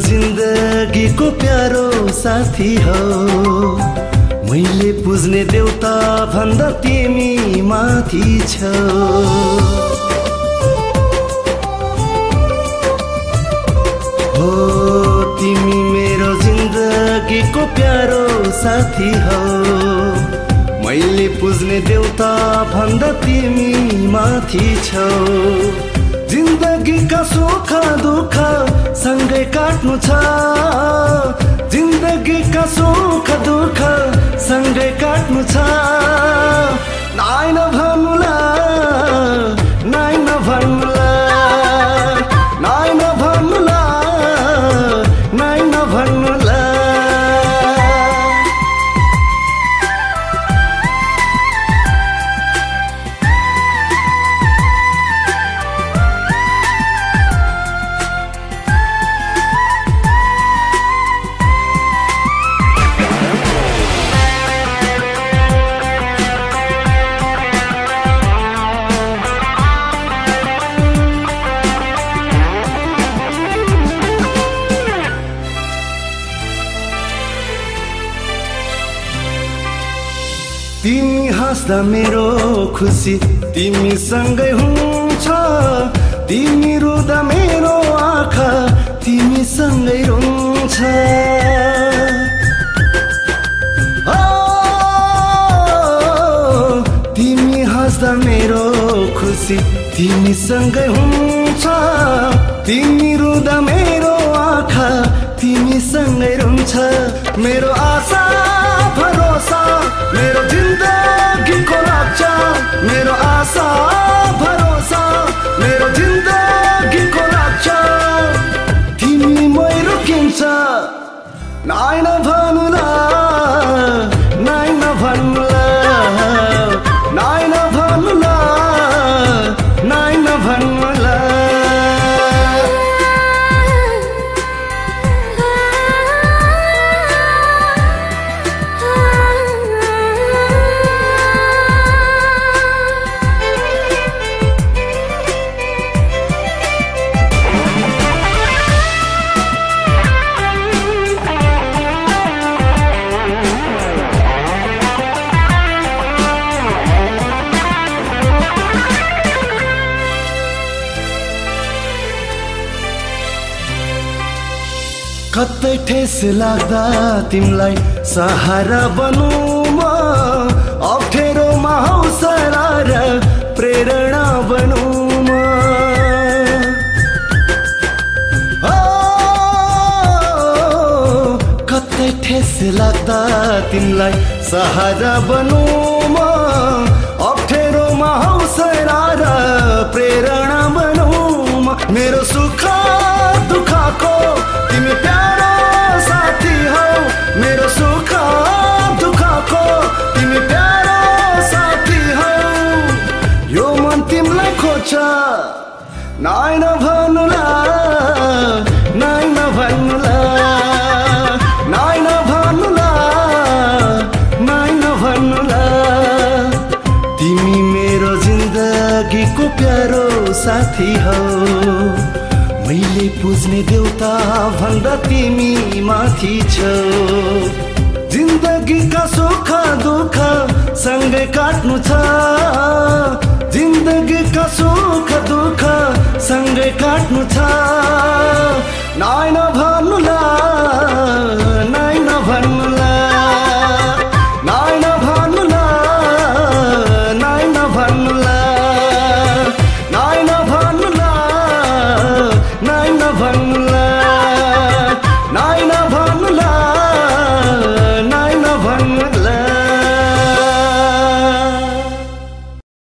जिन्दगीको प्यारो साथी हो। मैले पुज्ने देउता भन्दा तिमी माथि छौ। हो तिमी मेरो जिन्दगीको प्यारो साथी हो। मैले पुज्ने देउता भन्दा तिमी माथि छौ। जिन्दगीका सुख दुःख सँगै काट्नु छ। जिन्दगीका सुख दुःख सँगै काट्नु छ। नाइ नभन्नुला तिमी हाँस्दा मेरो खुसी तिमीसँगै हुन्छ तिमी रुँदा मेरो आँखा तिमीसँगै रुन्छ। तिमी हाँस्दा मेरो खुसी तिमीसँगै हुन्छ तिमी रुँदा मेरो आँखा तिमीसँगै रुन्छ। मेरो आशा मेरो जिन्दगीको रक्षा मेरो आशा भरोसा मेरो जिन्दगीको रक्षा तिमी मै रोकिन्छ नाइ कतै ठेस लाग्दा तिमीलाई सहारा बनौँ म। अप्ठ्यारोमा हौसला र प्रेरणा बनौँ म। कतै ठेस लाग्दा तिमीलाई सहारा बनौँ म। अप्ठ्यारोमा हौसला र प्रेरणा जिन्दगीको प्यारो साथी हौ। मैले पुज्ने देउता भन्दा तिमी माथि छौ। जिन्दगीका सुख दुःख सँगै काट्नु छ। जिन्दगीका सुख दुःख सँगै काट्नु छ। नाइ नभ